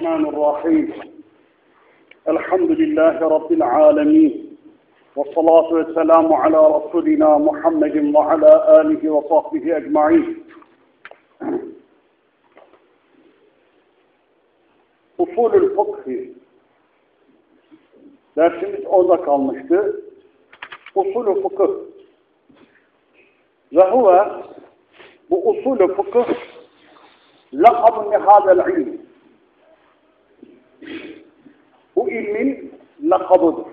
الرحمن الرحيم الحمد لله رب العالمين والصلاة والسلام على رسولنا محمد وعلى آله وصحبه أجمعين أصول الفقه dersimiz orada kalmıştı. Usulü fıkıh. Ve huve bu usulü fıkıh la'ab-ı العلم. Bu ilmin lakabıdır.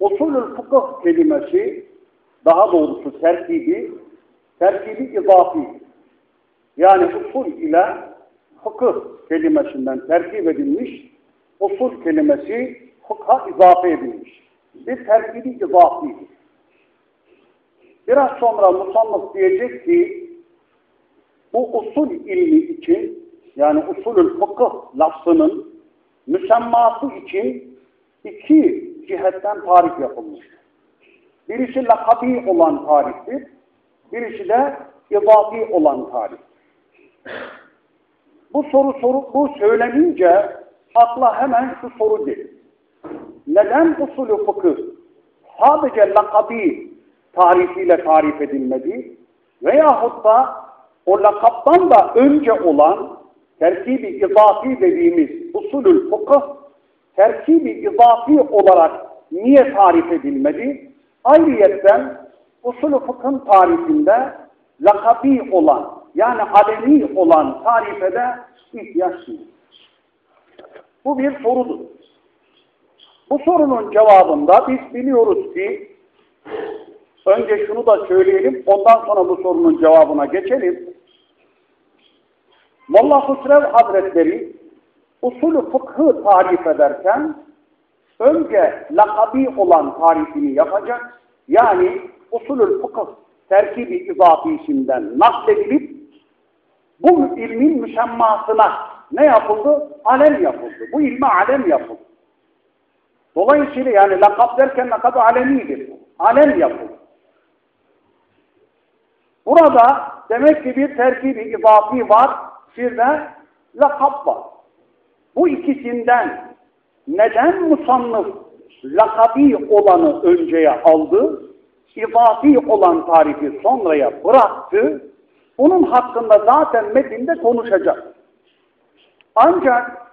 Usulül fıkıh kelimesi daha doğrusu terkibi terkibi izafi yani usul ile fıkıh kelimesinden terkip edilmiş usul kelimesi fıkha izafe edilmiş. Bir terkibi izafi. Biraz sonra musannıf diyecek ki bu usul ilmi için yani usulül fıkıh lafzının müsemması için iki cihetten tarif yapılmıştır. Birisi lakabi olan tariftir, birisi de izafi olan tarif. Bu soru soru bu söylenince akla hemen şu soru gelir. Neden usulü fıkıh sadece lakabi tarifiyle tarif edilmedi veyahut da o lakaptan da önce olan terkibi izafi dediğimiz usulül fıkıh terkibi izafi olarak niye tarif edilmedi? Ayrıyetten usulü fıkhın tarifinde lakabi olan yani alemi olan tarifede ihtiyaç duyulur. Bu bir sorudur. Bu sorunun cevabında biz biliyoruz ki önce şunu da söyleyelim ondan sonra bu sorunun cevabına geçelim. Molla Husrev Hazretleri usulü fıkhı tarif ederken önce lakabi olan tarifini yapacak. Yani usulü fıkıh terkibi izafisinden nakledilip bu ilmin müsemmasına ne yapıldı? Alem yapıldı. Bu ilme alem yapıldı. Dolayısıyla yani lakab derken lakab alemidir. Alem yapıldı. Burada demek ki bir terkibi izafi var, bir de lakab var. Bu ikisinden neden musannıf lakabi olanı önceye aldı, izafi olan tarifi sonraya bıraktı, onun hakkında zaten metinde konuşacak. Ancak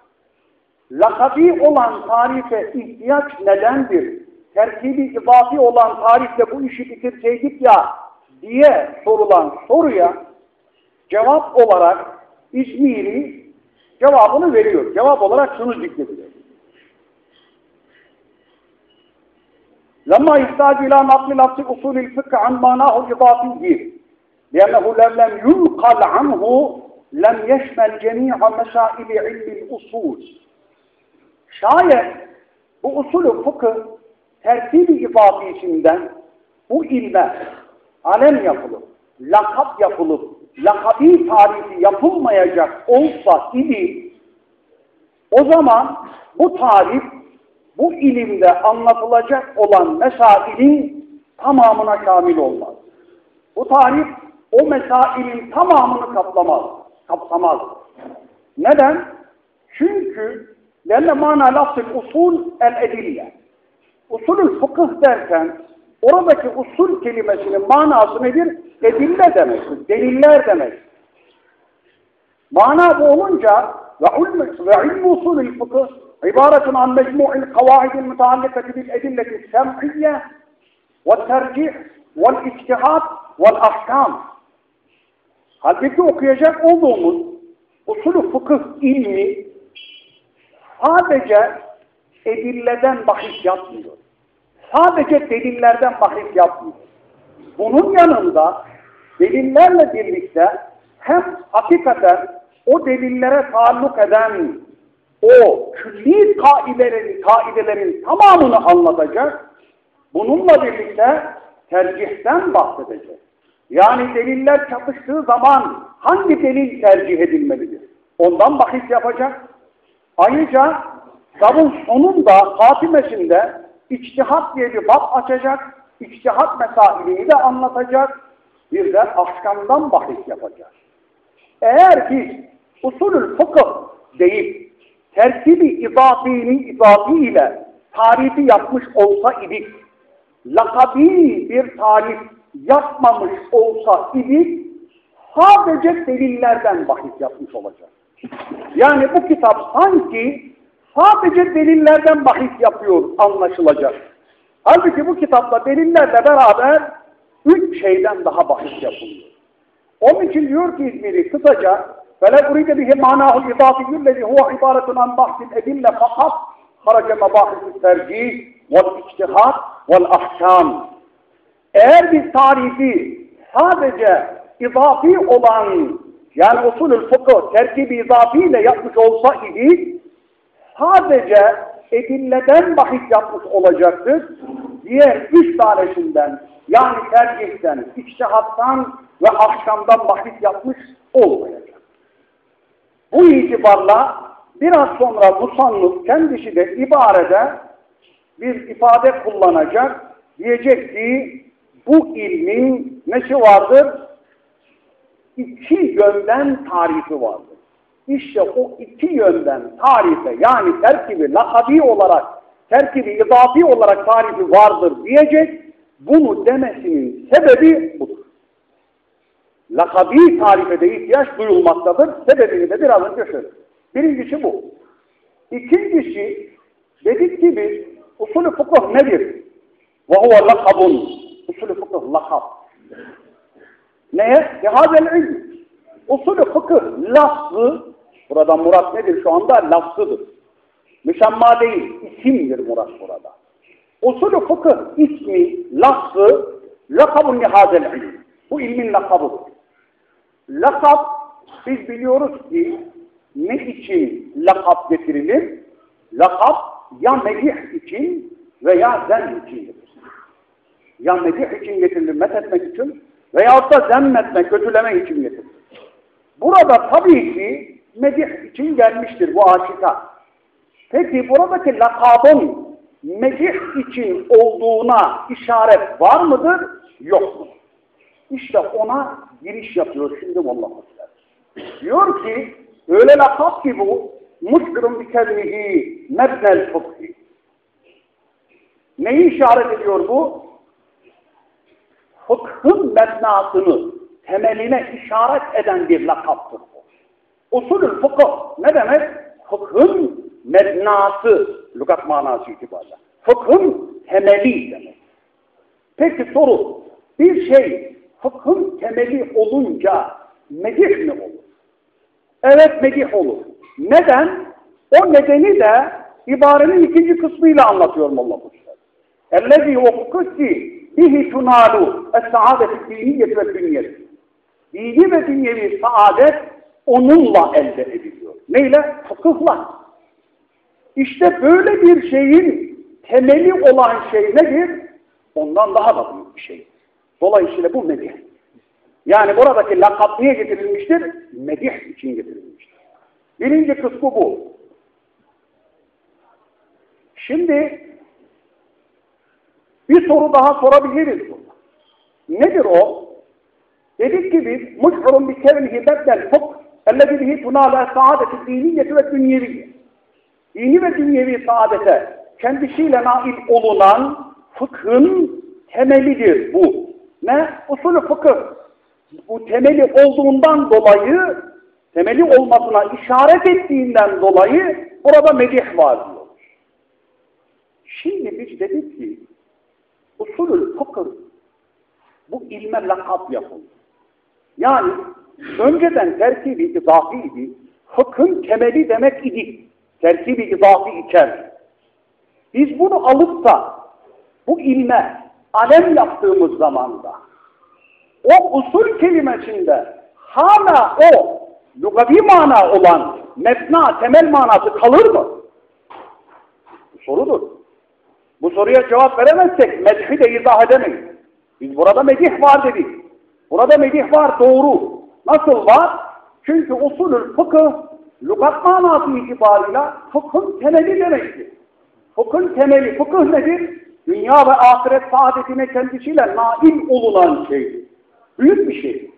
lakabi olan tarife ihtiyaç nedendir? Terkibi izafi olan tarifle bu işi bitirseydik ya diye sorulan soruya cevap olarak İzmir'i cevabını veriyor. Cevap olarak şunu zikrediyor. لما يحتاج إلى نقل لفظ أصول الفقه عن معناه الإضافي لأنه لم ينقل عنه لم يشمل جميع مسائل علم الأصول Şayet bu usulü fıkıh tertibi ifadesinden bu ilme alem yapılıp, lakap yapılıp, lakabi tarifi yapılmayacak olsa idi, o zaman bu tarif bu ilimde anlatılacak olan mesailin tamamına şamil olmaz. Bu tarif o mesailin tamamını kaplamaz, kapsamaz. Neden? Çünkü Lenne mana lafzı usul el edille. Usulü fıkıh derken oradaki usul kelimesinin manası nedir? Edille demektir. Deliller demek. Mana bu olunca ve ilm usulü fıkıh ibaretun an mecmu'il kavaidil müteallifeti bil edilleti sem'iyye ve tercih ve içtihat ve ahkam. Halbuki okuyacak olduğumuz usulü fıkıh ilmi sadece edilleden bahis yapmıyor. Sadece delillerden bahis yapmıyor. Bunun yanında delillerle birlikte hem hakikaten o delillere taalluk eden o külli kaidelerin, kaidelerin tamamını anlatacak. Bununla birlikte tercihten bahsedecek. Yani deliller çatıştığı zaman hangi delil tercih edilmelidir? Ondan bahis yapacak. Ayrıca kitabın sonunda, hatimesinde içtihat diye bir bab açacak, içtihat mesailini de anlatacak, bir de ahkamdan bahis yapacak. Eğer ki usulül fıkıh deyip terkibi idafini idafi ile tarifi yapmış olsa idik, lakabi bir tarif yapmamış olsa idik, sadece delillerden bahis yapmış olacak. Yani bu kitap sanki sadece delillerden bahis yapıyor anlaşılacak. Halbuki bu kitapta delillerle beraber üç şeyden daha bahis yapılıyor. Onun için diyor ki İzmir'i kısaca فَلَا اُرِيدَ بِهِ مَعْنَاهُ الْاِضَافِيُّ الَّذِي هُوَ عِبَارَةٌ عَنْ بَحْثِ الْاَدِلَّ فَقَطْ خَرَجَ مَبَاحِثِ التَّرْجِيهِ وَالْاِجْتِحَادِ وَالْاَحْكَامِ Eğer bir tarifi sadece izafi olan yani usulül fıkıh terkibi izafiyle yapmış olsa idi sadece edilleden bahis yapmış olacaktır. Diğer üç tanesinden yani tercihten, içtihattan ve ahkamdan bahis yapmış olmayacak. Bu itibarla biraz sonra musannıf kendisi de ibarede bir ifade kullanacak. Diyecek ki bu ilmin neşi vardır? İki yönden tarifi vardır. İşte o iki yönden tarife yani terkibi lakabi olarak, terkibi idafi olarak tarifi vardır diyecek. Bunu demesinin sebebi budur. Lakabi tarife de ihtiyaç duyulmaktadır. Sebebini de biraz önce söyledim. Birincisi bu. İkincisi dedik ki biz usulü fıkıh nedir? Huve lakabun. Usulü fıkıh lakab. Neye? Lihazel ilm. Usulü fıkıh lafzı, burada murat nedir şu anda? Lafzıdır. Müşemma değil, isimdir murat burada. Usulü fıkıh ismi, lafzı, lakabun lihazel ilm. Bu ilmin lakabıdır. Lakab, biz biliyoruz ki ne için lakab getirilir? Lakab ya medih için veya zem için getirilir. Ya medih için getirilir, methetmek için veyahut da zemmetmek, kötülemek için getirilir. Burada tabii ki medih için gelmiştir bu aşika. Peki buradaki lakabın medih için olduğuna işaret var mıdır? Yok mu? İşte ona giriş yapıyor şimdi vallahi. Diyor ki öyle lakap ki bu muskırın bir kelmihi mebnel. Neyi işaret ediyor bu? Fıkhın mebnasını temeline işaret eden bir lakaptır bu. Usulül fıkıh ne demek? Fıkhın mebnası, lügat manası itibariyle. Fıkhın temeli demek. Peki soru, bir şey fıkhın temeli olunca medih mi olur? Evet medih olur. Neden? O nedeni de ibarenin ikinci kısmıyla anlatıyor Molla Kuşlar. اَلَّذِي bihi tunalu es-saadeti diniyet ve dünyevi. Dini ve dünyevi saadet onunla elde ediliyor. Neyle? Fıkıhla. İşte böyle bir şeyin temeli olan şey nedir? Ondan daha da büyük bir şey. Dolayısıyla bu medih. Yani buradaki lakap niye getirilmiştir? Medih için getirilmiştir. Birinci kısmı bu. Şimdi bir soru daha sorabiliriz burada. Nedir o? Dedik ki biz muşhurun bi kevnihi beddel fıkh ellezi bihi tunâle saadeti diniyeti ve dünyevi. Dini ve dünyevi saadete kendisiyle nail olunan fıkhın temelidir bu. Ne? Usulü fıkıh. Bu temeli olduğundan dolayı, temeli olmasına işaret ettiğinden dolayı burada medih var diyor. Şimdi biz dedik ki usulü fıkıh bu ilme lakap yapıldı. Yani önceden terkibi idafiydi. Fıkhın temeli demek idi. Terkibi idafi iken. Biz bunu alıp da bu ilme alem yaptığımız zamanda o usul kelimesinde hala o lugavi mana olan mebna, temel manası kalır mı? Bu sorudur. Bu soruya cevap veremezsek medhi de izah edemeyiz. Biz burada medih var dedik. Burada medih var doğru. Nasıl var? Çünkü usulül fıkıh Lugat manası itibarıyla fıkhın temeli demektir. Fıkhın temeli, fıkıh nedir? Dünya ve ahiret saadetine kendisiyle nail olunan şeydir. Büyük bir şey.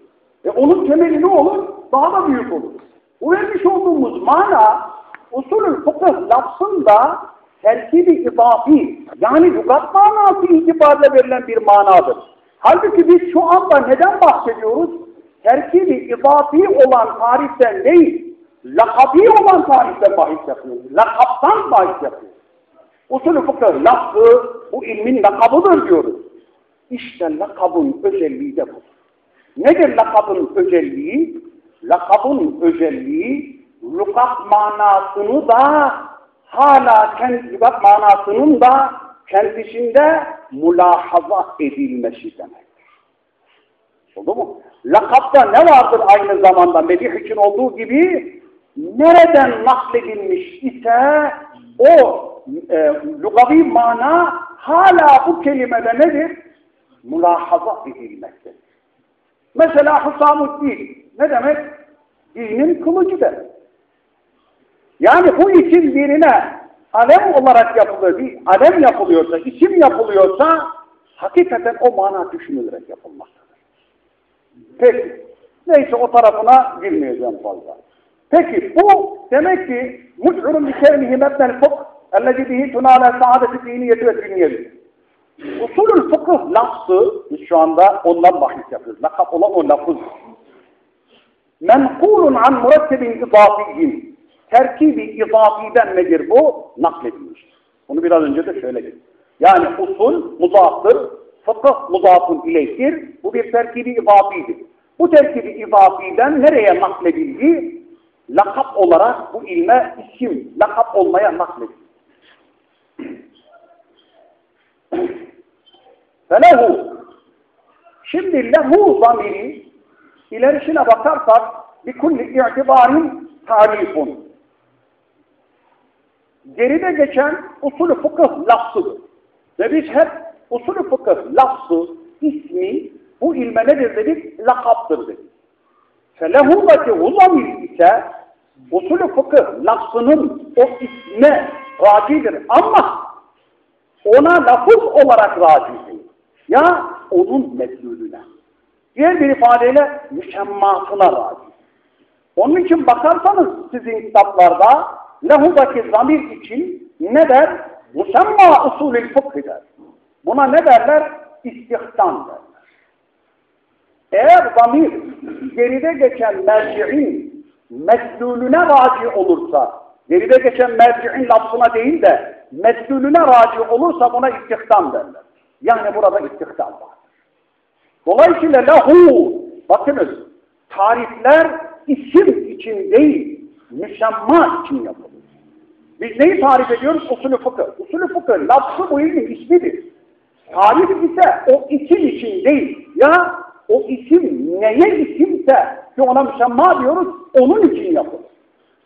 E onun temeli ne olur? Daha da büyük olur. Bu olduğumuz mana usulül fıkıh lafzında terkibi izafi yani lugat manası itibarıyla verilen bir manadır. Halbuki biz şu anda neden bahsediyoruz? Terkibi izafi olan tariften değil, lakabi olan tariften bahis yapıyoruz. Lakaptan bahis yapıyoruz. Usulü fıkıh lafzı bu ilmin lakabıdır diyoruz. İşte lakabın özelliği de bu. Nedir lakabın özelliği? Lakabın özelliği lukat manasını da hala lukat manasının da kendisinde mülahaza edilmesi demek. Oldu mu? Lakapta ne vardır aynı zamanda medih için olduğu gibi nereden nakledilmiş ise o e, lugavi mana hala bu kelimede nedir? Mülahaza edilmektedir. Mesela Husamuddin ne demek? Dinin kılıcı demek. Yani bu isim birine alem olarak yapılıyor, bir alem yapılıyorsa, isim yapılıyorsa hakikaten o mana düşünülerek yapılmaktadır. Peki, neyse o tarafına girmeyeceğim fazla. Peki bu demek ki mut'urun bir kevmihi mebnel fıkh ellezi bihi tunâle saadeti diniyeti ve dünyevi. Usulül fıkıh lafzı, biz şu anda ondan bahis yapıyoruz. Lakap olan o lafız. Menkulun an murettebin idafiyyin. Terkibi idafiden nedir bu? Nakledilmiştir. Bunu biraz önce de söyledim. Yani usul muzaftır, fıkıh muzafun ileyhtir. Bu bir terkibi idafidir. Bu terkibi idafiden nereye nakledildi? Lakap olarak bu ilme isim, lakap olmaya nakledildi. Felehu Şimdi lehu zamiri ilerisine bakarsak bir kulli i'tibarin tarifun. Geride geçen usulü fıkıh lafzıdır. Ve biz hep usulü fıkıh lafzı, ismi bu ilme nedir dedik? Lakaptır dedik. Felehudaki zamir ise usulü fıkıh lafzının o isme racidir ama ona lafız olarak raci değil. Ya onun mesulüne. Diğer bir ifadeyle müşemmasına raci. Onun için bakarsanız sizin kitaplarda lehudaki zamir için ne der? Musemma usulü fıkh der. Buna ne derler? İstihsan derler. Eğer zamir geride geçen merci'in meslulüne raci olursa, geride geçen merci'in lafzına değil de meslulüne raci olursa buna istihsan derler. Yani burada istihsan var. Dolayısıyla lahu, bakınız, tarifler isim için değil, müsemma için yapılır. Biz neyi tarif ediyoruz? Usulü fıkıh. Usulü fıkıh, lafzı bu ilmin ismidir. Tarif ise o isim için değil. Ya o isim neye isimse ki ona müsemma diyoruz, onun için yapılır.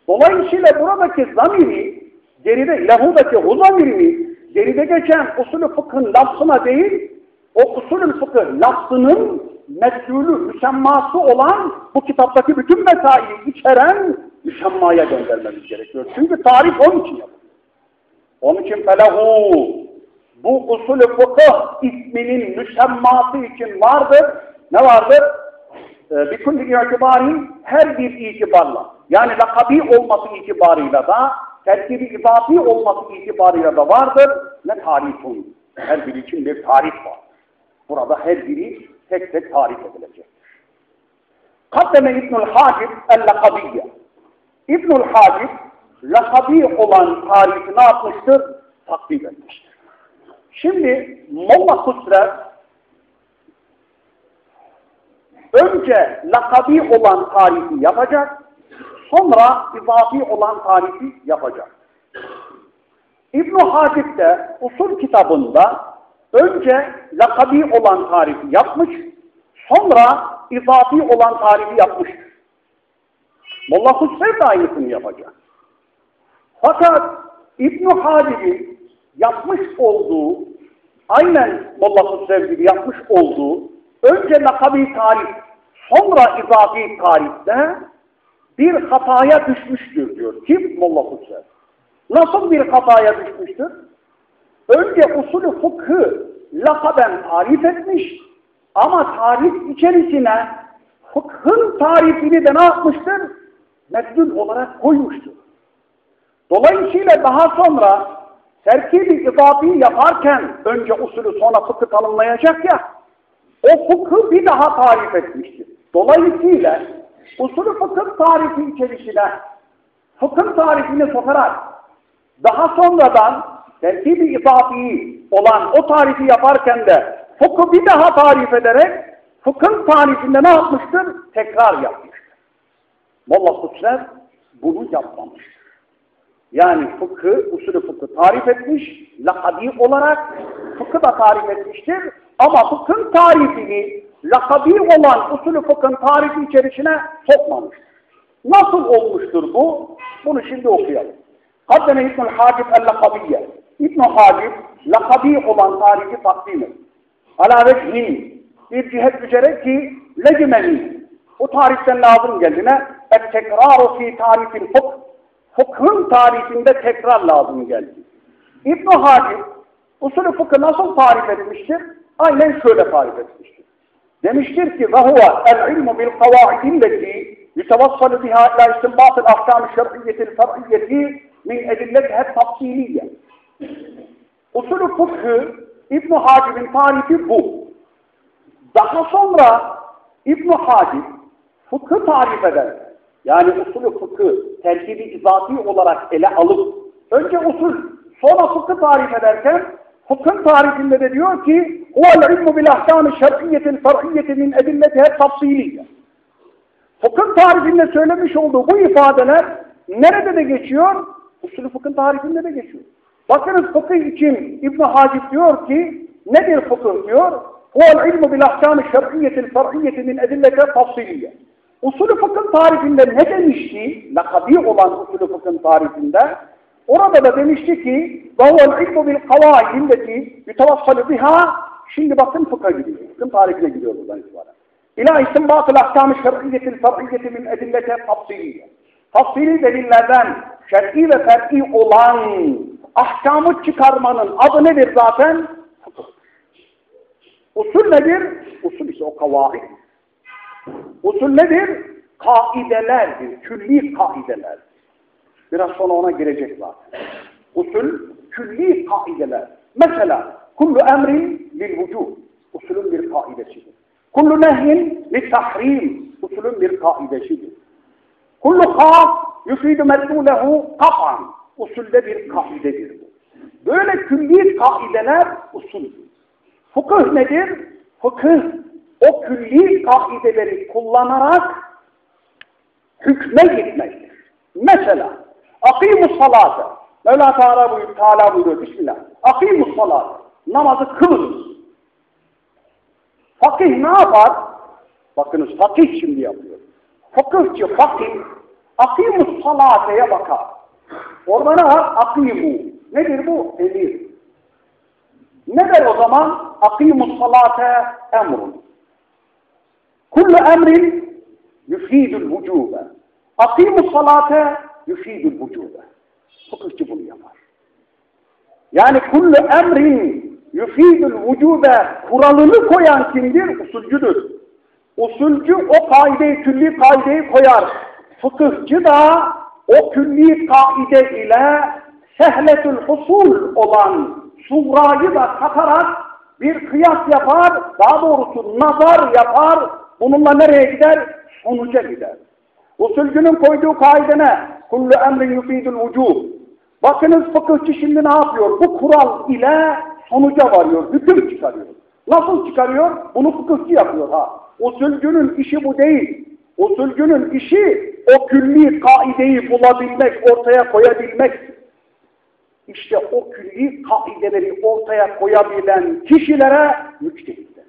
Dolayısıyla buradaki zamiri, geride lehudaki hu zamirini, geride geçen usulü fıkhın lafzına değil, o usulü fıkıh lafzının mesulü, müsemması olan bu kitaptaki bütün mesaili içeren müsemmaya göndermemiz gerekiyor. Çünkü tarif onun için yapılır. Onun için felahu bu usulü fıkıh isminin müsemması için vardır. Ne vardır? Ee, bir kulli itibarin her bir itibarla yani lakabi olması itibarıyla da terkibi izafi olması itibarıyla da vardır. Ne tarifun? Her biri için bir tarif var. Burada her biri tek tek tarif edilecek. Kaddeme İbnül Hacib el-Lakabiyye. İbnül Hacib lakabi olan tarifi ne yapmıştır? Takdim etmiştir. Şimdi Molla Kusrer önce lakabi olan tarifi yapacak, sonra izafi olan tarifi yapacak. İbn-i Hacib de usul kitabında önce lakabi olan tarifi yapmış, sonra izafi olan tarifi yapmıştır. Molla Husrev de aynısını yapacak. Fakat İbn-i Hacib'in yapmış olduğu, aynen Molla Husrev gibi yapmış olduğu, önce lakabi tarif, sonra izafi tarifte bir hataya düşmüştür diyor. Kim? Molla Hüseyin. Nasıl bir hataya düşmüştür? Önce usulü fıkhı lakaben tarif etmiş ama tarif içerisine fıkhın tarifini de ne yapmıştır? Meddül olarak koymuştur. Dolayısıyla daha sonra terkibi izafi yaparken önce usulü sonra fıkhı tanımlayacak ya o fıkhı bir daha tarif etmiştir. Dolayısıyla usulü fıkhın tarifi içerisine fıkhın tarifini sokarak daha sonradan terkibi izafi olan o tarifi yaparken de fıkhı bir daha tarif ederek fıkhın tarifinde ne yapmıştır? Tekrar yapmıştır. Molla Kutser bunu yapmamıştır. Yani fıkhı, usulü fıkhı tarif etmiş, lakabi olarak fıkhı da tarif etmiştir. Ama fıkhın tarifini lakabi olan usulü fıkhın tarifi içerisine sokmamıştır. Nasıl olmuştur bu? Bunu şimdi okuyalım. Haddene İbn-i Hacib el-Lakabiyye. İbn-i Hacib, lakabi olan tarifi takdim et. Ala vechin, bir cihet üzere ki lecimeni. Bu tariften lazım geldiğine tekrar fi tarifin fıkh. Fıkhın tarifinde tekrar lazım geldi. İbn Halim usulü fıkhı nasıl tarif etmiştir? Aynen şöyle tarif etmiştir. Demiştir ki ve huve el ilmu bil kavaidin leti yutevassalu biha ila istinbatil ahkam-ı şer'iyyetil fer'iyyeti min edilletihe tafsiliye. Usulü fıkhı İbn Hacib'in tarifi bu. Daha sonra İbn Hacib fıkhı tarif eder. Yani usulü fıkhı terkibi izafi olarak ele alıp önce usul sonra fıkhı tarif ederken fıkhın tarifinde de diyor ki huvel ilmu bil ahkâmi şer'iyyetil far'iyyeti min edilletihe tafsiliyye. Fıkhın tarifinde söylemiş olduğu bu ifadeler nerede de geçiyor? Usulü fıkhın tarifinde de geçiyor. Bakınız fıkıh için İbn Hacip diyor ki nedir fıkıh diyor? Huvel ilmu bil ahkâmi şer'iyyetil far'iyyeti min edilletihe tafsiliyye Usulü fıkhın tarifinde ne demişti? Lakabi olan usulü fıkhın tarifinde orada da demişti ki وَهُوَ الْعِلْمُ بِالْقَوَائِدِ الَّتِي يُتَوَصَّلُ بِهَا Şimdi bakın fıkha gidiyor. Fıkhın tarifine gidiyor buradan itibaren. İlâ istinbâtı l'ahkâm-ı şer'iyyetil fer'iyyeti min edillete tafsiliye. Tafsili delillerden şer'i ve fer'i olan ahkamı çıkarmanın adı nedir zaten? Fıkıh. Usul nedir? Usul ise o kavaid. Usul nedir? Kaidelerdir, külli kaideler. Biraz sonra ona girecek zaten. Usul, külli kaideler. Mesela, kullu emrin lil vücub. Usulün bir kaidesidir. Kullu nehyin li tahrim. Usulün bir kaidesidir. Kullu khas yufidu medlulehu kat'an. Usulde bir kaidedir bu. Böyle külli kaideler usuldür. Fıkıh nedir? Fıkıh o külli kaideleri kullanarak hükme gitmektir. Mesela akimus salate Mevla Teala buyuruyor, Teala buyuruyor Bismillah. Akimus salate namazı kılınız. Fakih ne yapar? Bakınız fakih şimdi yapıyor. Fıkıhçı fakih akimus salateye bakar. Orada ne var? Akimu. Nedir bu? Emir. Ne der o zaman? Akimus salate emrun. Kullu emrin yufidul vücube. Akimus salate yufidul vücube. Fıkıhçı bunu yapar. Yani kullu emrin yufidul vücube kuralını koyan kimdir? Usulcüdür. Usulcü o kaideyi, külli kaideyi koyar. Fıkıhçı da o külli kaide ile sehletül husul olan suğrayı da katarak bir kıyas yapar, daha doğrusu nazar yapar, bununla nereye gider? Sonuca gider. Usulcünün koyduğu kaide ne? Kullu emrin yufidul vücub. Bakınız fıkıhçı şimdi ne yapıyor? Bu kural ile sonuca varıyor, hüküm çıkarıyor. Nasıl çıkarıyor? Bunu fıkıhçı yapıyor ha. Usulcünün işi bu değil. Usulcünün işi o külli kaideyi bulabilmek, ortaya koyabilmek. İşte o külli kaideleri ortaya koyabilen kişilere müçtehitler.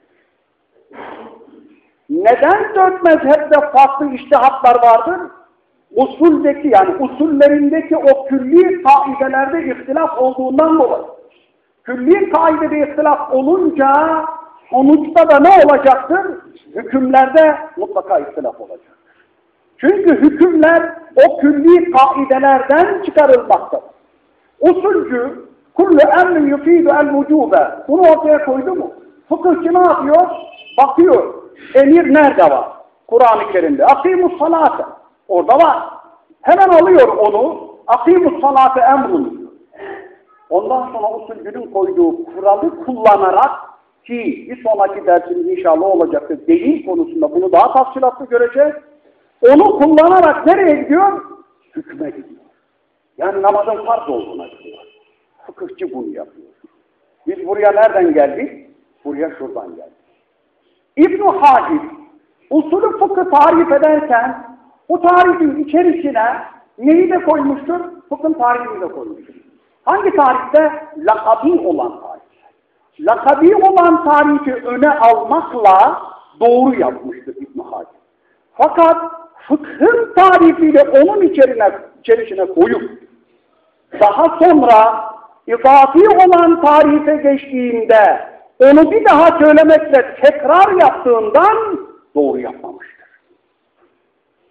Neden dört mezhepte farklı iştihatlar vardır? Usuldeki yani usullerindeki o külli kaidelerde ihtilaf olduğundan dolayı. Külli kaidede ihtilaf olunca sonuçta da ne olacaktır? Hükümlerde mutlaka ihtilaf olacak. Çünkü hükümler o külli kaidelerden çıkarılmaktadır. Usulcü kullu emrin yufidu el vücube bunu ortaya koydu mu? Fıkıhçı ne yapıyor? Bakıyor. Emir nerede var? Kur'an-ı Kerim'de. Akimus salate. Orada var. Hemen alıyor onu. Akimus salate emrun. Ondan sonra usulcünün koyduğu kuralı kullanarak ki bir sonraki dersimiz inşallah olacaktır. Delil konusunda bunu daha tafsilatlı göreceğiz. Onu kullanarak nereye gidiyor? Hükme gidiyor. Yani namazın farz olduğuna gidiyor. Fıkıhçı bunu yapıyor. Biz buraya nereden geldik? Buraya şuradan geldik. İbn-i Hacib usulü fıkı tarif ederken bu tarifin içerisine neyi de koymuştur? Fıkhın tarifini de koymuştur. Hangi tarifte? Lakabi olan tarif. Lakabi olan tarifi öne almakla doğru yapmıştır İbn Hacib. Fakat fıkhın tarifiyle onun içerine, içerisine koyup daha sonra izafi olan tarife geçtiğinde onu bir daha söylemekle tekrar yaptığından doğru yapmamıştır.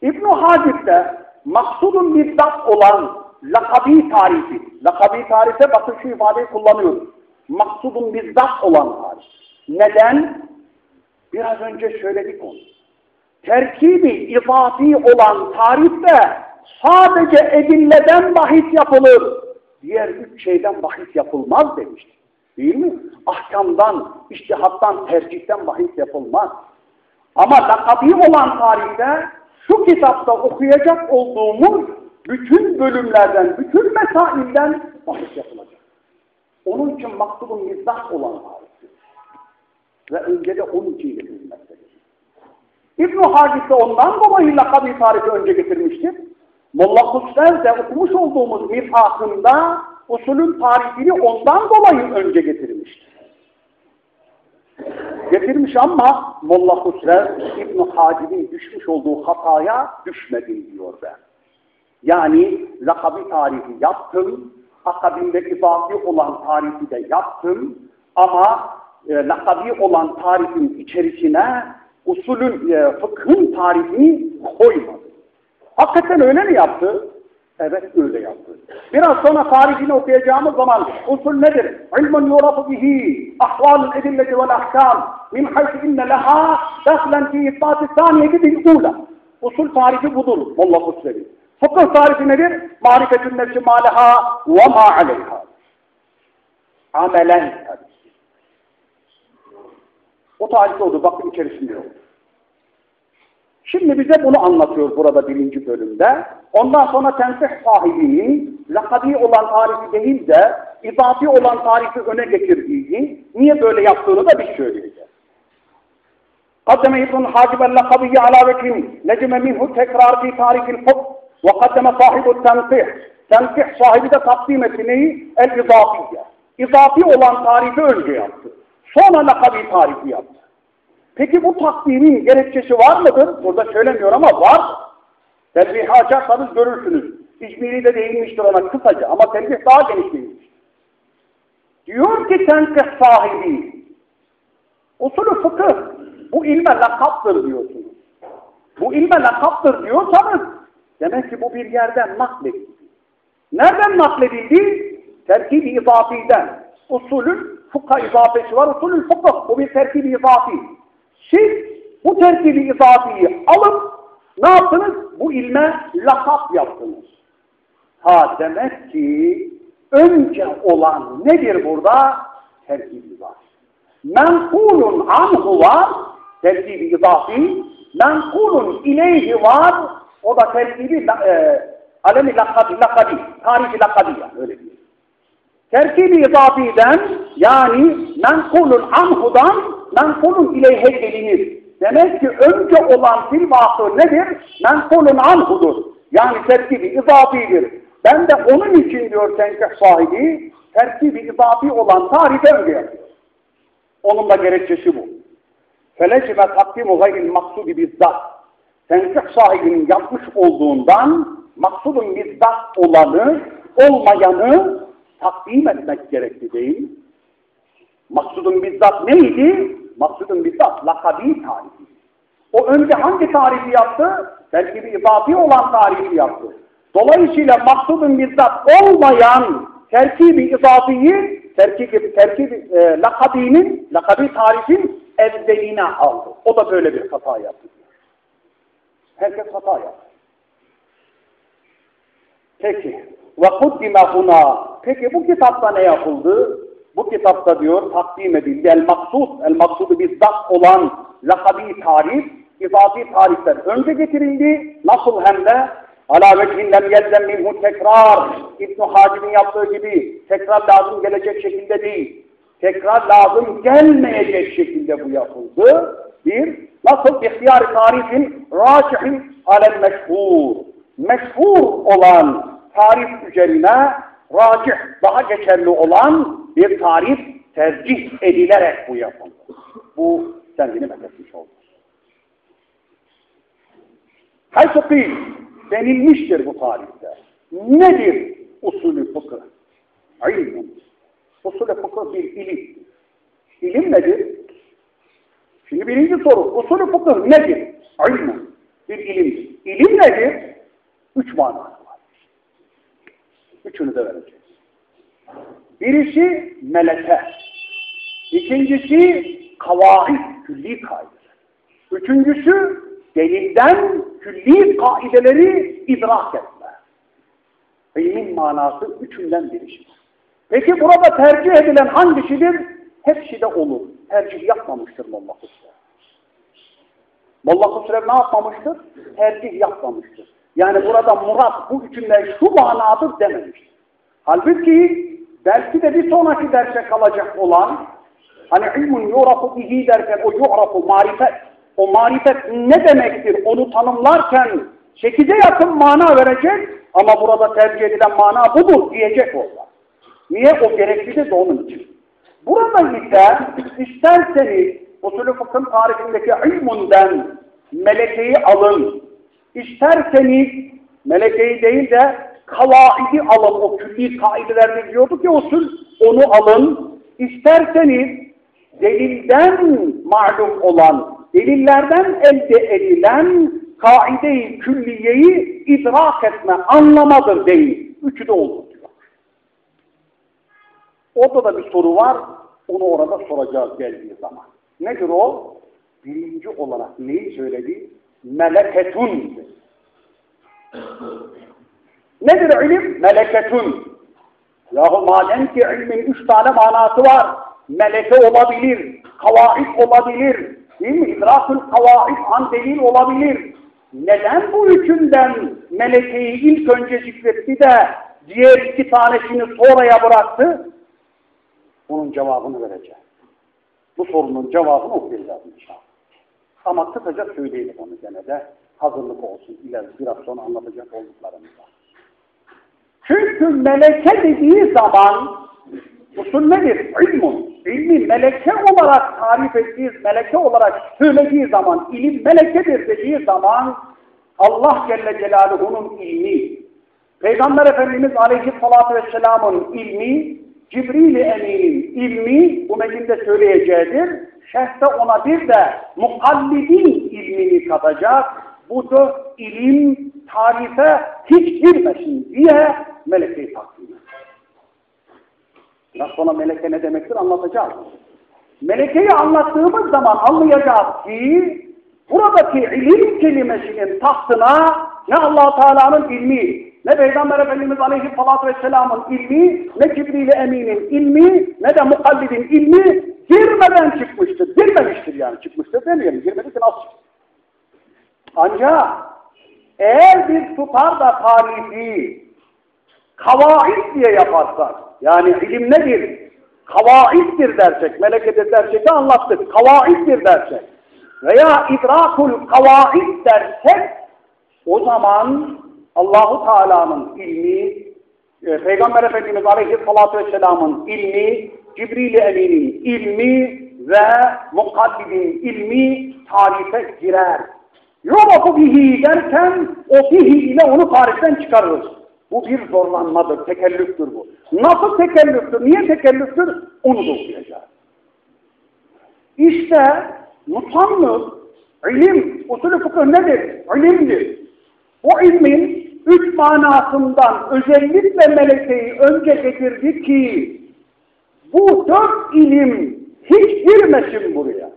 İbn-i Hacib'de maksudun middat olan lakabi tarifi, lakabi tarife bakın şu ifadeyi kullanıyoruz. Maksudun middat olan tarif. Neden? Biraz önce söyledik onu. Terkibi izafi olan tarifte sadece edilleden bahis yapılır. Diğer üç şeyden bahis yapılmaz demişti. Değil mi? Ahkamdan, iştihattan, tercihten bahis yapılmaz. Ama lakabi olan tarihte şu kitapta okuyacak olduğumuz bütün bölümlerden, bütün mesailden bahis yapılacak. Onun için maktubun mizah olan tarihtir. Ve önce de onun için getirilmektedir. İbn-i Hacip de ondan dolayı lakabi tarihi önce getirmiştir. Molla Husrev de okumuş olduğumuz mifakında usulün tarihini ondan dolayı önce getirmiştir. Getirmiş ama Molla Husrev İbn-i Hacib'in düşmüş olduğu hataya düşmedi diyor ben. Yani lakabi tarihi yaptım, akabinde izafi olan tarihi de yaptım ama e, lakabi olan tarifin içerisine usulün, e, fıkhın tarifini koymadı. Hakikaten öyle mi yaptı? Evet öyle yaptı. Biraz sonra tarihini okuyacağımız zaman usul nedir? İlmun yurafu bihi ahvalul edilleti vel ahkam min haysi inne leha dahlen fi isbati saniyeti bil ula. Usul tarihi budur. Molla Husrevi. Fıkıh tarihi nedir? Marifetün nefsi ma leha ve ma aleyha. Amelen. O tarihte oldu. Bakın içerisinde yok. Şimdi bize bunu anlatıyor burada birinci bölümde. Ondan sonra tensih sahibinin lakabi olan tarifi değil de izafi olan tarifi öne getirdiği, niye böyle yaptığını da biz söyleyeceğiz. قدم ابن حاجب اللقبي على وجه نجم منه تكرار في تاريخ الفقه وقدم صاحب التنقيح تنقيح sahibi de takdim etti neyi? El-izafiye. İzafi olan tarifi önce yaptı. Sonra lakabi tarifi yaptı. Peki bu takdimin gerekçesi var mıdır? Burada söylemiyor ama var. Telbihi açarsanız görürsünüz. İcmiri de değinmiştir ona kısaca ama telbih daha geniş değilmiş. Diyor ki tenkih sahibi, usulü fıkıh, bu ilme lakaptır diyorsunuz. Bu ilme lakaptır diyorsanız, demek ki bu bir yerden nakledildi. Nereden nakledildi? Terkib-i izafiden. Usulün fıkha izafesi var, usulün fıkıh. Bu bir terkib-i izafi. Siz bu terkibi izafiyi alıp ne yaptınız? Bu ilme lakap yaptınız. Ha demek ki önce olan nedir burada? Terkibi izafi. Menkulun anhu var, terkibi izafi. Menkulun ileyhi var, o da terkibi e, alemi lakabi, lakabi, tarihi lakabi yani öyle diyor. Terkibi izafiden yani menkulun anhudan menkulun ileyhe gelinir. Demek ki önce olan fil vakı nedir? Menkulun anhudur. Yani terkibi izafidir. Ben de onun için diyor tenkih sahibi terkibi izafi olan tarife önce yapıyor. Onun da gerekçesi bu. Felecime takdimu gayril maksudi bizzat. Tenkih sahibinin yapmış olduğundan maksudun bizzat olanı, olmayanı takdim etmek gerekli değil. Maksudun bizzat neydi? Maksudun bizzat lakabi tarifi. O önce hangi tarifi yaptı? terkibi izafi olan tarifi yaptı. Dolayısıyla maksudun bizzat olmayan terkibi izafiyi terkibi, terkibi e, lakabinin, lakabi tarifin evveline aldı. O da böyle bir hata yaptı. Herkes hata yaptı. Peki. Kuddime buna. Peki bu kitapta ne yapıldı? Bu kitapta diyor takdim edildi. El maksud, el maksudu bizzat olan lakabi tarif, izafi tarifler önce getirildi. Nasıl hem de ala vechin lem yelzem minhu tekrar. İbn-i Hacim'in yaptığı gibi tekrar lazım gelecek şekilde değil. Tekrar lazım gelmeyecek şekilde bu yapıldı. Bir, nasıl ihtiyar tarifin racihin alel meşhur. Meşhur olan tarif üzerine racih, daha geçerli olan bir tarif tercih edilerek bu yapıldı. Bu kendini methetmiş oldu. Haysuki denilmiştir bu tarifte. Nedir usulü fıkıh? İlmin. Usulü fıkıh bir ilim. İlim nedir? Şimdi birinci soru. Usulü fıkıh nedir? İlmin. Bir ilimdir. İlim nedir? Üç manası. Üçünü de vereceğiz. Birisi meleke. İkincisi kavaid, külli kaideler. Üçüncüsü delilden külli kaideleri idrak etme. İlmin manası üçünden birisi. Peki burada tercih edilen hangisidir? Hepsi de olur. Tercih yapmamıştır Molla Kusrev. Molla Kusrev ne yapmamıştır? Tercih yapmamıştır. Yani burada murat bu üçünden şu manadır dememiştir. Halbuki belki de bir sonraki derse kalacak olan hani ilmun yurafu bihi derken o yurafu marifet o marifet ne demektir onu tanımlarken sekize yakın mana verecek ama burada tercih edilen mana budur diyecek orada. Niye? O gereklidir de onun için. Burada ise isterseniz usulü fıkhın tarifindeki ilmunden melekeyi alın. İsterseniz melekeyi değil de kavaidi alın. O külli kaidelerde diyorduk ya usul onu alın. İsterseniz delilden malum olan, delillerden elde edilen kaide-i külliyeyi idrak etme, anlamadır değil. Üçü de olur diyor. Orada da bir soru var, onu orada soracağız geldiği zaman. Nedir o? Birinci olarak neyi söyledi? Meleketun. Nedir ilim? Meleketun. Yahu madem ki ilmin üç tane manası var. Meleke olabilir, kavaid olabilir, değil mi? İdrakül kavaid an delil olabilir. Neden bu üçünden melekeyi ilk önce zikretti de diğer iki tanesini sonraya bıraktı? Bunun cevabını vereceğim. Bu sorunun cevabını okuyacağız inşallah. Ama kısaca söyleyelim onu gene de hazırlık olsun. İleri biraz sonra anlatacak olduklarımızda. Çünkü meleke dediği zaman usul nedir? İlmun. İlmi meleke olarak tarif ettiği, meleke olarak söylediği zaman, ilim melekedir dediği zaman Allah Celle Celaluhu'nun ilmi, Peygamber Efendimiz Aleyhisselatü Vesselam'ın ilmi, Cibril-i Emin'in ilmi, bu metinde söyleyeceğidir. Şehte ona bir de mukallidin ilmini katacak. Bu da ilim tarife hiç girmesin diye melekeyi takdim. Biraz sonra meleke ne demektir anlatacağız. Melekeyi anlattığımız zaman anlayacağız ki buradaki ilim kelimesinin tahtına ne allah Teala'nın ilmi, ne Peygamber Efendimiz Aleyhisselatü Vesselam'ın ilmi, ne Cibril-i Emin'in ilmi, ne de mukallidin ilmi girmeden çıkmıştır. Girmemiştir yani. Çıkmıştır demeyelim. Girmedi ki nasıl Ancak eğer biz tutar da tarifi kavaid diye yaparsak, yani ilim nedir? Kavaiddir dersek, melekedir dersek de anlattık. Kavaiddir dersek veya idrakul kavaid dersek o zaman Allahu Teala'nın ilmi, e, Peygamber Efendimiz Aleyhisselatü Vesselam'ın ilmi, Cibril-i Emin'in ilmi ve mukaddidin ilmi tarife girer. Yorafu bihi derken o bihi ile onu tariften çıkarırız. Bu bir zorlanmadır, tekellüftür bu. Nasıl tekellüftür, niye tekellüftür? Onu da okuyacağız. İşte mutanlık, ilim, usulü fıkıh nedir? İlimdir. Bu ilmin üç manasından özellikle melekeyi önce getirdi ki bu dört ilim hiç girmesin buraya.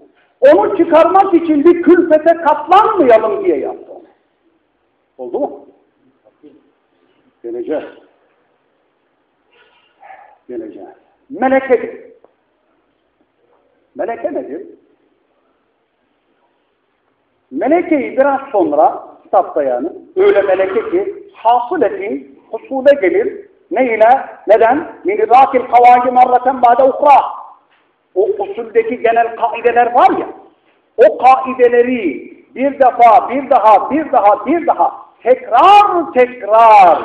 Onu çıkarmak için bir külfete katlanmayalım diye yaptı. Oldu mu? Geleceğiz. Geleceğiz. Melekedir. Meleke nedir? Melekeyi biraz sonra kitapta yani öyle meleke ki hasıletin husule gelir. Ne ile? Neden? Minidâkil kavâki marraten bâde ukra. O usuldeki genel kaideler var ya, o kaideleri bir defa, bir daha, bir daha, bir daha tekrar tekrar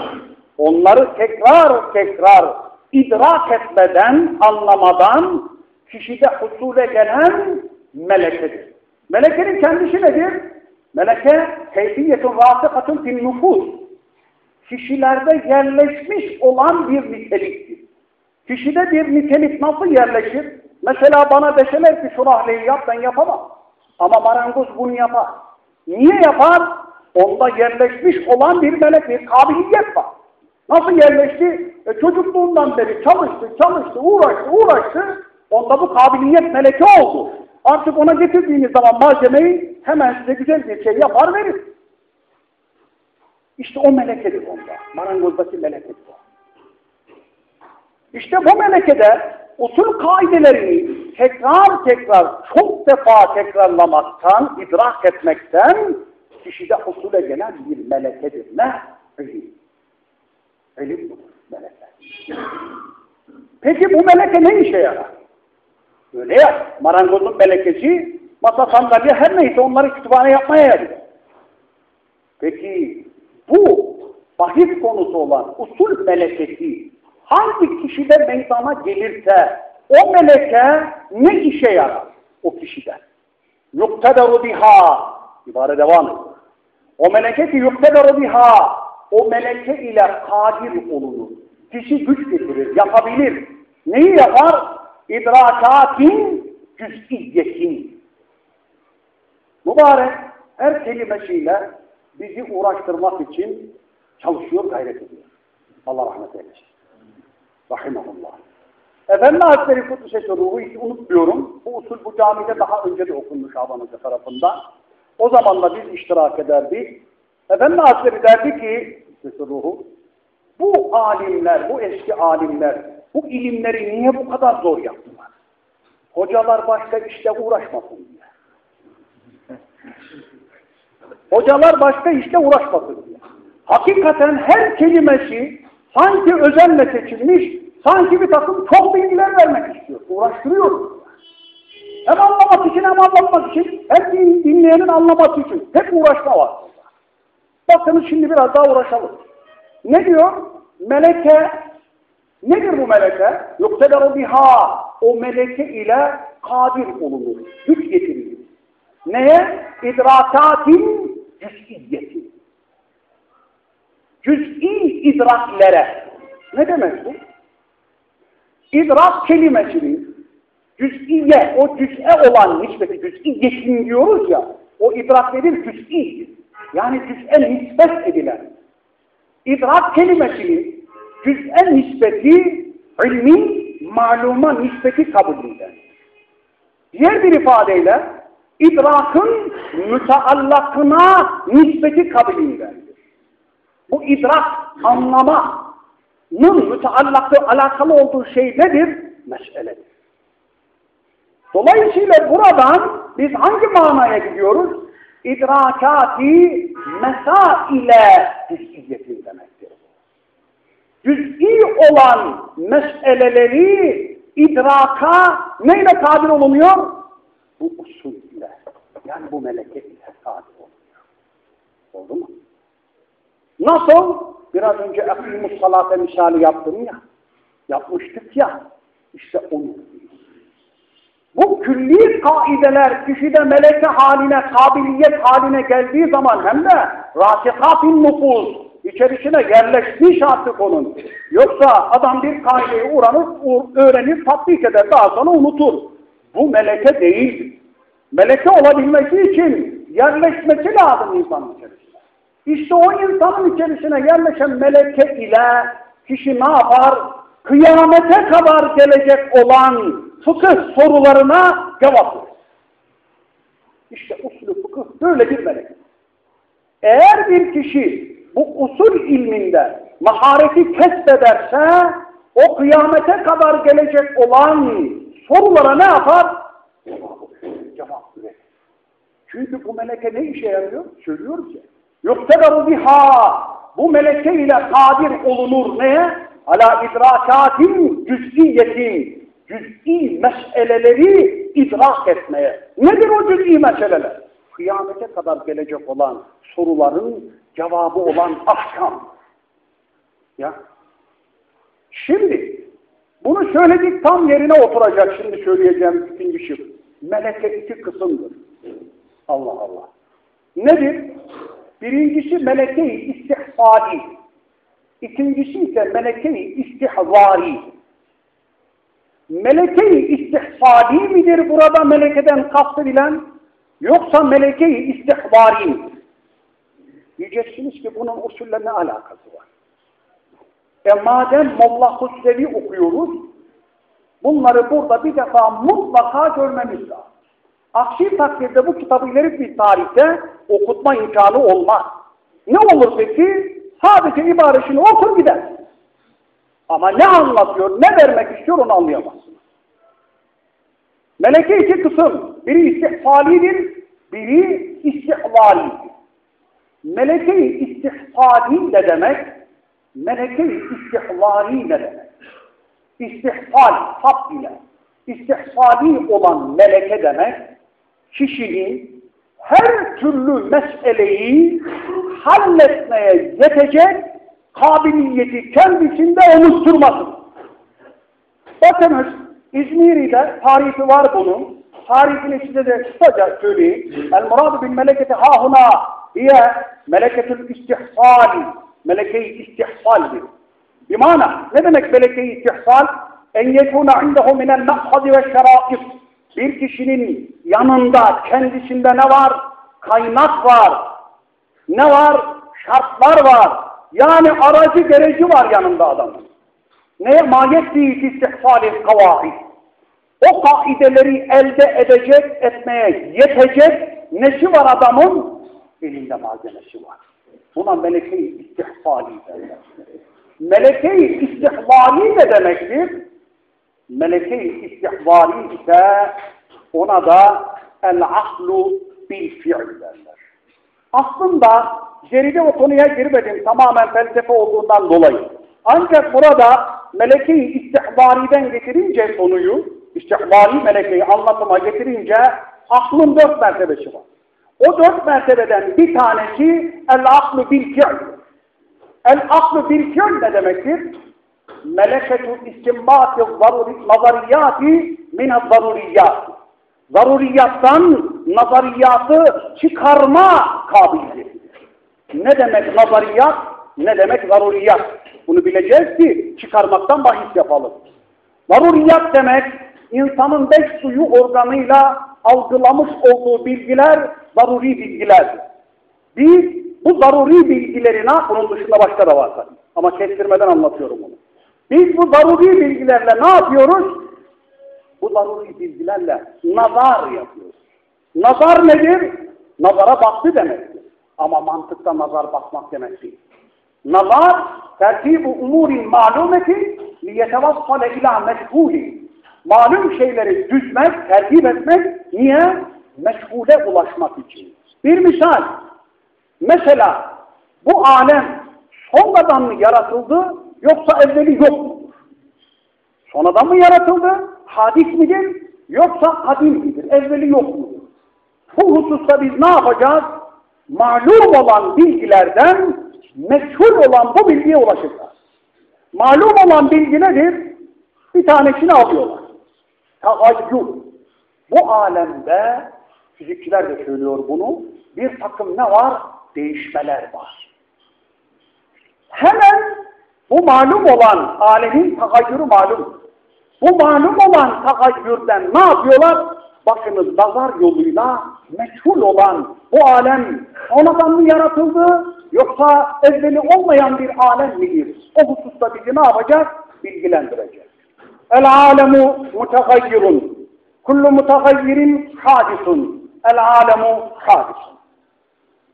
onları tekrar tekrar idrak etmeden, anlamadan kişide husule gelen melekedir. Melekenin kendisi nedir? Meleke keyfiyetun rasikatun fil nüfus. Kişilerde yerleşmiş olan bir niteliktir. Kişide bir nitelik nasıl yerleşir? Mesela bana deseler ki şu rahleyi yap ben yapamam. Ama marangoz bunu yapar. Niye yapar? Onda yerleşmiş olan bir melek, bir kabiliyet var. Nasıl yerleşti? E, çocukluğundan beri çalıştı, çalıştı, uğraştı, uğraştı. Onda bu kabiliyet meleke oldu. Artık ona getirdiğiniz zaman malzemeyi hemen size güzel bir şey yapar verir. İşte o melekedir onda. Marangozdaki melekedir o. İşte bu melekede usul kaidelerini tekrar tekrar çok defa tekrarlamaktan, idrak etmekten kişide husule gelen bir melekedir. Ne? İlim. İlim budur. Meleke. Peki bu meleke ne işe yarar? Öyle ya, marangozun melekesi masa sandalye her neyse onları kütüphane yapmaya yarıyor. Peki bu bahis konusu olan usul melekesi hangi kişide meydana gelirse o meleke ne işe yarar o kişide? Yuktedaru biha ibare devam ediyor. O meleke ki yuktedaru biha o meleke ile kadir olunur. Kişi güç getirir, yapabilir. Neyi yapar? İdrakatin cüz'iyetin. Mübarek her kelimesiyle bizi uğraştırmak için çalışıyor, gayret ediyor. Allah rahmet eylesin. Rahimahullah. Efendi Hazretleri Kudüs'e ruhu hiç unutmuyorum. Bu usul bu camide daha önce de okunmuş Şaban Hoca tarafından. O zaman da biz iştirak ederdik. Efendi Hazretleri derdi ki ruhu, bu alimler, bu eski alimler bu ilimleri niye bu kadar zor yaptılar? Hocalar başka işte uğraşmasın diye. Hocalar başka işte uğraşmasın diye. Hakikaten her kelimesi sanki özenle seçilmiş, sanki bir takım çok bilgiler vermek istiyor. Uğraştırıyor. Hem anlamak için hem anlatmak için, hem dinleyenin anlaması için. Hep uğraşma var. Bakın şimdi biraz daha uğraşalım. Ne diyor? Meleke nedir bu meleke? Yuktedaru biha o meleke ile kadir olunur. Güç getirilir. Neye? İdrakatin cüz'iyeti. Cüz'i idraklere. Ne demek bu? İdrak kelimesini cüz'iye, o cüz'e olan nispeti cüz'iyetin diyoruz ya, o idrak nedir? Cüz'idir. Yani cüz'e nispet edilen. İdrak kelimesini cüz'e nispeti ilmi maluma nispeti kabulünden. Diğer bir ifadeyle idrakın müteallakına nispeti kabulündendir. Bu idrak anlamanın müteallakı alakalı olduğu şey nedir? Meseledir. Dolayısıyla buradan biz hangi manaya gidiyoruz? İdrakati mesaile cüz'iyetin demektir. Cüz'i olan meseleleri idraka neyle tabi olunuyor? Bu usul ile. Yani bu meleke ile tabi olunuyor. Oldu mu? Nasıl? Biraz önce akimus salate misali yaptım ya. Yapmıştık ya. İşte onu bu külli kaideler kişide meleke haline, kabiliyet haline geldiği zaman hem de rasikatun nüfuz içerisine yerleşmiş artık onun. Yoksa adam bir kaideyi uğranır, öğrenir, tatbik eder, daha sonra unutur. Bu meleke değil. Meleke olabilmesi için yerleşmesi lazım insanın içerisine. İşte o insanın içerisine yerleşen meleke ile kişi ne yapar? Kıyamete kadar gelecek olan fıkıh sorularına cevap verir. İşte usulü fıkıh böyle bir melek. Eğer bir kişi bu usul ilminde mahareti kesbederse o kıyamete kadar gelecek olan sorulara ne yapar? Cevap verir. Çünkü bu meleke ne işe yarıyor? Söylüyoruz ya. Yuktedaru biha. Bu meleke ile kadir olunur neye? Ala idrakatin cüz'iyetin. Cüz'i meseleleri idrak etmeye. Nedir o cüz'i meseleler? Kıyamete kadar gelecek olan soruların cevabı olan ahkam. Ya. Şimdi bunu söyledik tam yerine oturacak şimdi söyleyeceğim ikinci şık. Meleke iki kısımdır. Allah Allah. Nedir? Birincisi meleke-i istihsali. İkincisi ise meleke-i istihvari. Meleke-i istihsali midir burada melekeden kastedilen? Yoksa meleke-i istihvari midir? Diyeceksiniz ki bunun usulle ne alakası var? E madem Molla Hüsrevi okuyoruz, bunları burada bir defa mutlaka görmemiz lazım. Aksi takdirde bu kitabı ileri bir tarihte okutma imkanı olmaz. Ne olur peki? Sadece ibaresini okur gider. Ama ne anlatıyor, ne vermek istiyor onu anlayamazsın. Meleke iki kısım. Biri istihsalidir, biri istihvalidir. Meleke-i istihsali ne demek? Meleke-i istihvari ne demek? İstihsal, hap ile. İstihsali olan meleke demek, kişinin her türlü meseleyi halletmeye yetecek kabiliyeti kendisinde oluşturması. Bakınız İzmir'de tarifi var bunun. Tarifini size de kısaca söyleyeyim. El muradu bil meleketi hahuna diye meleketül istihsal, meleke-i istihsaldir. Bimana ne demek meleke-i istihsal? En yekuna indehu minel me'hadi ve şerakif bir kişinin yanında kendisinde ne var? Kaynak var. Ne var? Şartlar var. Yani aracı gereci var yanında adamın. Neye? Mayettiği istihsali kavaid. O kaideleri elde edecek, etmeye yetecek nesi var adamın? Elinde malzemesi var. Buna meleke-i istihsali derler. Meleke-i istihbari ne demektir? Meleke-i istihbari ise ona da el-aklu bil-fi'l derler. Aslında geride o konuya girmedim tamamen felsefe olduğundan dolayı. Ancak burada meleke-i istihbariden getirince konuyu, istihbari melekeyi anlatıma getirince aklın dört mertebesi var. O dört mertebeden bir tanesi el-aklu bil-fi'l. El-aklu bil-fi'l ne demektir? Meleketu istinbati nazariyati minel zaruriyat. Zaruriyattan nazariyatı çıkarma kabiliyetidir. Ne demek nazariyat? Ne demek zaruriyat? Bunu bileceğiz ki çıkarmaktan bahis yapalım. Zaruriyat demek insanın beş suyu organıyla algılamış olduğu bilgiler zaruri bilgilerdir. Biz bu zaruri bilgileri ne bunun dışında başka da var tabii. Ama kestirmeden anlatıyorum bunu. Biz bu zaruri bilgilerle ne yapıyoruz? Bu zaruri bilgilerle nazar yapıyoruz. Nazar nedir? Nazara baktı demektir. Ama mantıkta nazar bakmak demek değil. Nazar, tertib-u umurin malumeti liyetevassale ila meşhuli. Malum şeyleri düzmek, tertip etmek niye? Meşhule ulaşmak için. Bir misal, mesela bu alem sonradan mı yaratıldı yoksa evveli yok? Sonradan mı yaratıldı? Hadis midir? Yoksa kadim midir? Evveli yok mu? Bu hususta biz ne yapacağız? Malum olan bilgilerden meşhur olan bu bilgiye ulaşacağız. Malum olan bilgi nedir? Bir tanesini alıyorlar. Tagayyur. Bu alemde fizikçiler de söylüyor bunu. Bir takım ne var? Değişmeler var. Hemen bu malum olan alemin tagayyürü malum. Bu malum olan tagayyürden ne yapıyorlar? Bakınız nazar yoluyla meçhul olan bu alem sonradan mı yaratıldı yoksa evveli olmayan bir alem midir? O hususta bizi ne yapacak? Bilgilendirecek. El alemu mutagayyirun. Kullu mutagayyirin hadisun. El alemu hadisun.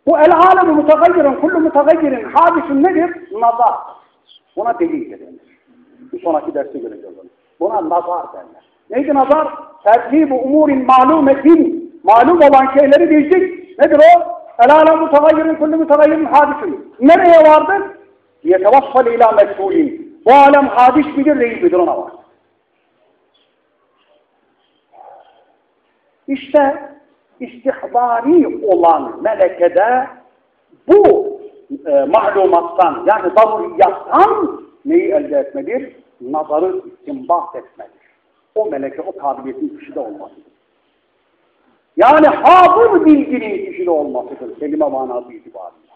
Bu el alemu mutagayyirin, kullu mutagayyirin hadisun nedir? Nazar. Buna delil denir. Bir sonraki derste göreceğiz onu. Buna nazar derler. Neydi nazar? Tertib-i umurin malumetin. Malum olan şeyleri bildik. Nedir o? El alem mutagayyirin kullu mutagayyirin hadisin. Nereye vardır? Yetevassal ila mesulin. Bu alem hadis midir değil midir ona var. İşte istihbari olan melekede bu e, mahlumattan yani daruriyattan neyi elde etmedir? Nazarı istimbat etmedir. O meleke o kabiliyetin kişide olmasıdır. Yani hazır bilginin kişide olmasıdır kelime manası itibarıyla.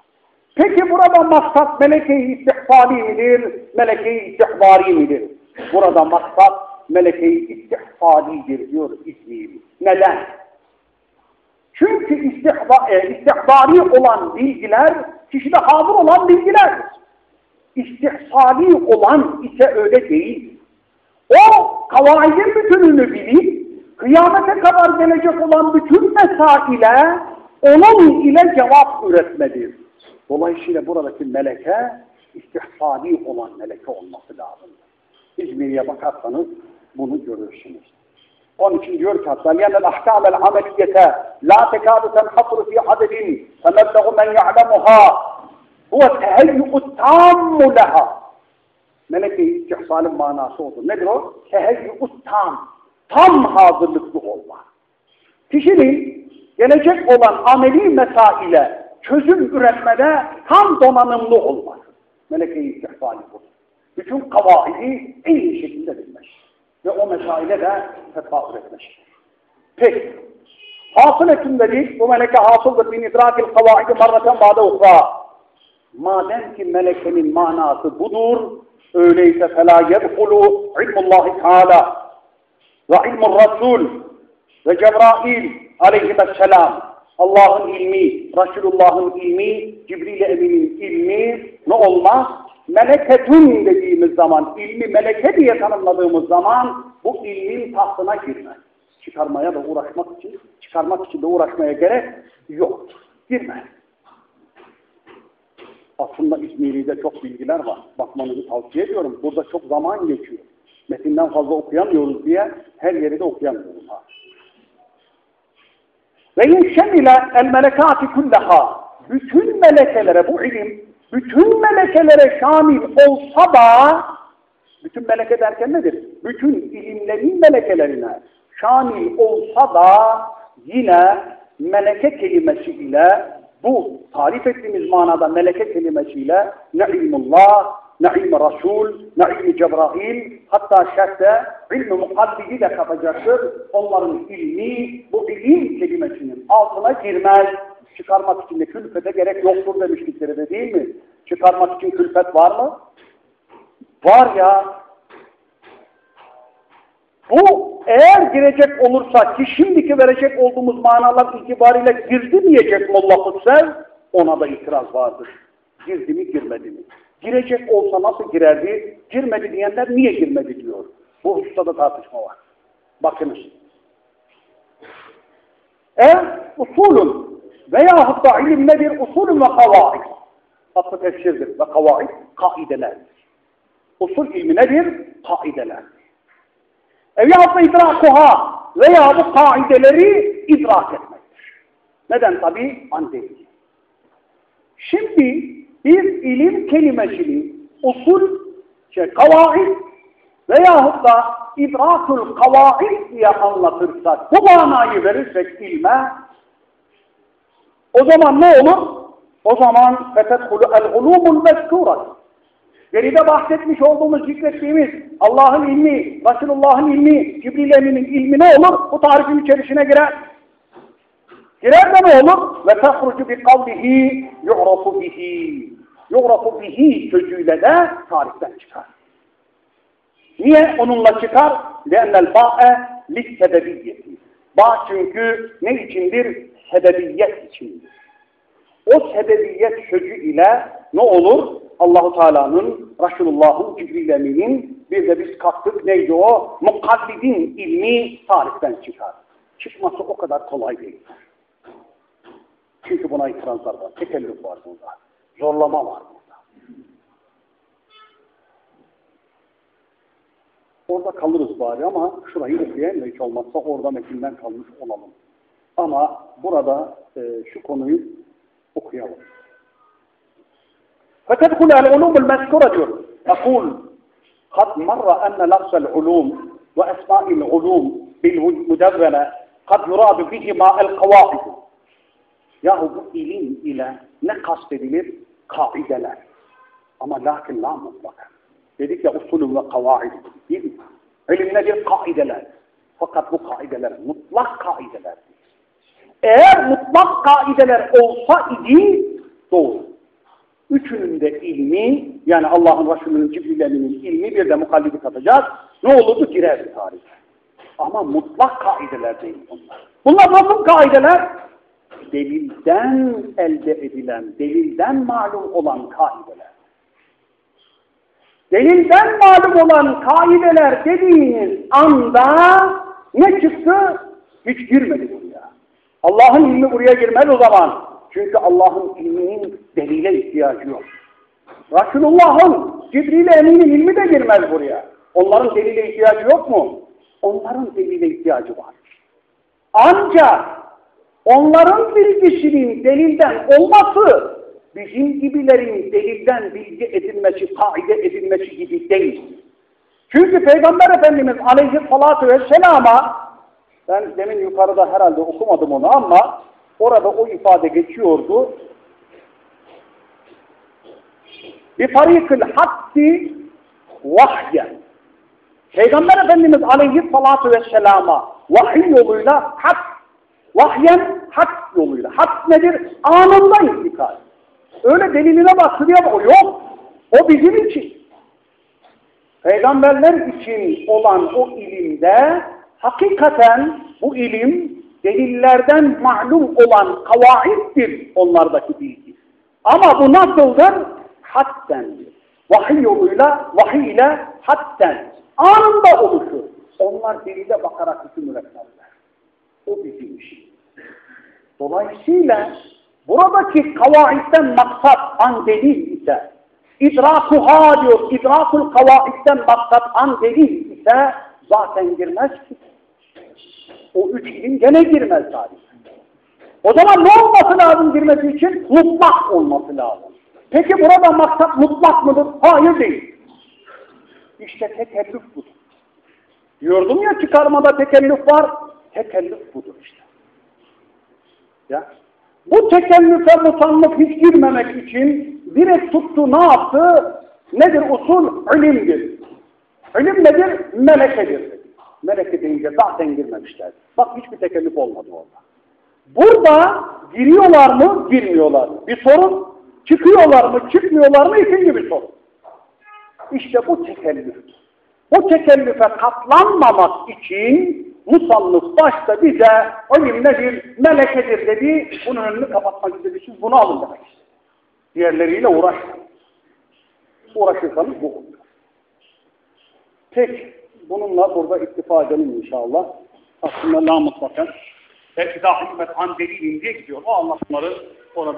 Peki burada maksat meleke-i istihbari midir? Meleke-i istihbari midir? Burada maksat meleke-i istihbaridir diyor İsmail. Neden? Çünkü istihba, e, istihbari olan bilgiler kişide hazır olan bilgilerdir. İstihsali olan ise öyle değil. O kavaidin bütününü bilip kıyamete kadar gelecek olan bütün mesaile onun ile cevap üretmedir. Dolayısıyla buradaki meleke istihsali olan meleke olması lazım. İzmir'e bakarsanız bunu görürsünüz. Onun için diyor ki hatta لِيَنَّ الْاَحْكَامَ الْعَمَلِيَّةَ لَا تَكَادُ تَنْحَصُرُ فِي عَدَدٍ فَمَبْلَغُ مَنْ يَعْلَمُهَا هُوَ التَّهَيُّءُ التَّامُّ لَهَا Meleke-i istihsalın manası odur. Nedir o? Teheyyü tam. Tam hazırlıklı olma. Kişinin gelecek olan ameli mesaile çözüm üretmede tam donanımlı olmak. Meleke-i istihsali bu. Bütün kavaidi en iyi şekilde bilmek ve o mesaile de fetva üretmiştir. Peki, hasıl hükümleri bu meleke hasıldır bin idrakil kavaidi marraten ba'de ukra. Madem ki melekenin manası budur, öyleyse felâ yedhulu ilmullahi teâlâ ve ilmur rasul ve Cebrail aleyhisselam Allah'ın ilmi, Resulullah'ın ilmi, Cibril-i Emin'in ilmi ne olmaz? Meleketun dediğimiz zaman, ilmi meleke diye tanımladığımız zaman bu ilmin tahtına girmez. Çıkarmaya da uğraşmak için, çıkarmak için de uğraşmaya gerek yok. Girmez. Aslında İzmiri'de çok bilgiler var. Bakmanızı tavsiye ediyorum. Burada çok zaman geçiyor. Metinden fazla okuyamıyoruz diye her yeri de okuyamıyoruz. Ha. Ve inşemile el melekati kullaha bütün melekelere bu ilim bütün melekelere şamil olsa da bütün meleke derken nedir? Bütün ilimlerin melekelerine şamil olsa da yine meleke kelimesi ile bu tarif ettiğimiz manada meleke kelimesiyle ne ilmullah, ne ilmi Cebrail, hatta şerhte ilmi mukaddidi de katacaktır. Onların ilmi bu ilim kelimesinin altına girmez. Çıkarmak için de külfete gerek yoktur demiştikleri de değil mi? çıkarmak için külfet var mı? Var ya. Bu eğer girecek olursa ki şimdiki verecek olduğumuz manalar itibariyle girdi diyecek Molla Kutsel, ona da itiraz vardır. Girdi mi girmedi mi? Girecek olsa nasıl girerdi? Girmedi diyenler niye girmedi diyor. Bu hususta da tartışma var. Bakınız. Eğer usulün veya da ilim nedir? Usulün ve kavaid Hatta tefsirdir ve kavaid kaidelerdir. Usul ilmi nedir? Kaidelerdir. Ev yahut idrakuha veya bu kaideleri idrak etmektir. Neden tabi? An değil. Şimdi bir ilim kelimesini usul, şey, kavaid veyahut da idrakul kavaid diye anlatırsak, bu manayı verirsek ilme, o zaman ne olur? O zaman fetedhulu el-ulumul mezkurat. Geride bahsetmiş olduğumuz, zikrettiğimiz Allah'ın ilmi, Resulullah'ın ilmi, Cibril Emin'in ilmi ne olur? Bu tarifin içerisine girer. Girer de ne olur? Ve tehrucu bi kavlihi yu'rafu bihi. Yu'rafu bihi sözüyle de tariften çıkar. Niye onunla çıkar? لَاَنَّ الْبَاءَ لِسْتَدَبِيَّةِ Ba çünkü ne içindir? Sebebiyet içindir. O sebebiyet sözü ile ne olur? Allahu Teala'nın, Resulullah'ın, Cibril Emin'in bir de biz kalktık neydi o? Mukallidin ilmi tariften çıkar. Çıkması o kadar kolay değil. Çünkü buna itirazlar var. Tekellüf var burada. Zorlama var burada. Orada kalırız bari ama şurayı okuyayım da hiç olmazsa orada metinden kalmış olalım. Ama burada e, şu konuyu okuyalım. فتدخل العلوم المذكورة diyor. أقول قد مر أن لفظ العلوم وأسماء العلوم بالمدونة قد يراد بهما القواعد Yahu bu ilim ile ne kastedilir? Kaideler. Ama lakin la mutlaka. Dedik ya usulü ve kavaid değil mi? İlim nedir? Kaideler. Fakat bu kaideler mutlak kaideler. Eğer mutlak kaideler olsa idi doğru. Üçünün de ilmi yani Allah'ın Resulü'nün Cibril'inin ilmi bir de mukallidi katacağız. Ne olurdu? Girer tarih. Ama mutlak kaideler değil bunlar. Bunlar nasıl kaideler? Delilden elde edilen, delilden malum olan kaideler. Delilden malum olan kaideler dediğiniz anda ne çıktı? Hiç girmedi buraya. Allah'ın ilmi buraya girmez o zaman. Çünkü Allah'ın ilminin delile ihtiyacı yok. Resulullah'ın, Cibril Emin'in ilmi de girmez buraya. Onların delile ihtiyacı yok mu? Onların delile ihtiyacı var. Ancak onların bilgisinin delilden olması bizim gibilerin delilden bilgi edilmesi, kaide edilmesi gibi değil. Çünkü Peygamber Efendimiz Aleyhisselatü Vesselam'a ben demin yukarıda herhalde okumadım onu ama orada o ifade geçiyordu. Bir tarikil hakki vahyen. Peygamber Efendimiz Aleyhisselatü Vesselam'a vahiy yoluyla hak, vahyen hak yoluyla. Hak nedir? Anında intikal. Öyle deliline diye o yok. O bizim için. Peygamberler için olan o ilimde hakikaten bu ilim delillerden malum olan kavaittir onlardaki bilgi. Ama bu nasıldır? Hattendir. Vahiy yoluyla, vahiy ile hatten. Anında oluşur. Onlar delile bakarak hüküm üretmezler. O bizim iş. Dolayısıyla buradaki kavaitten maksat an delil ise idrakuha diyor, idrakul kavaitten maksat an delil ise zaten girmez ki. O üç ilim gene girmez zaten. O zaman ne olması lazım girmesi için? Mutlak olması lazım. Peki burada maksat mutlak mıdır? Hayır değil. İşte tekellüf budur. Diyordum ya çıkarmada tekellüf var. Tekellüf budur işte. Ya. Bu tekellüfe musannıf hiç girmemek için direkt tuttu ne yaptı? Nedir usul? İlimdir. İlim nedir? Melekedir. Meleke deyince zaten girmemişler. Bak hiçbir tekellüf olmadı orada. Burada giriyorlar mı? Girmiyorlar mı? Bir sorun. Çıkıyorlar mı? Çıkmıyorlar mı? İkinci bir sorun. İşte bu tekellüf. Bu tekellüfe katlanmamak için musannıf başta bize ilim nedir? Melekedir dedi. Bunun önünü kapatmak istedi. Siz bunu alın demek istedi. Diğerleriyle uğraşmayın. Uğraşırsanız bu olur. Tek bununla burada iktifa edelim inşallah. Aslında la mutlaka. Belki daha hikmet an delilin diye gidiyor. O anlatmaları orada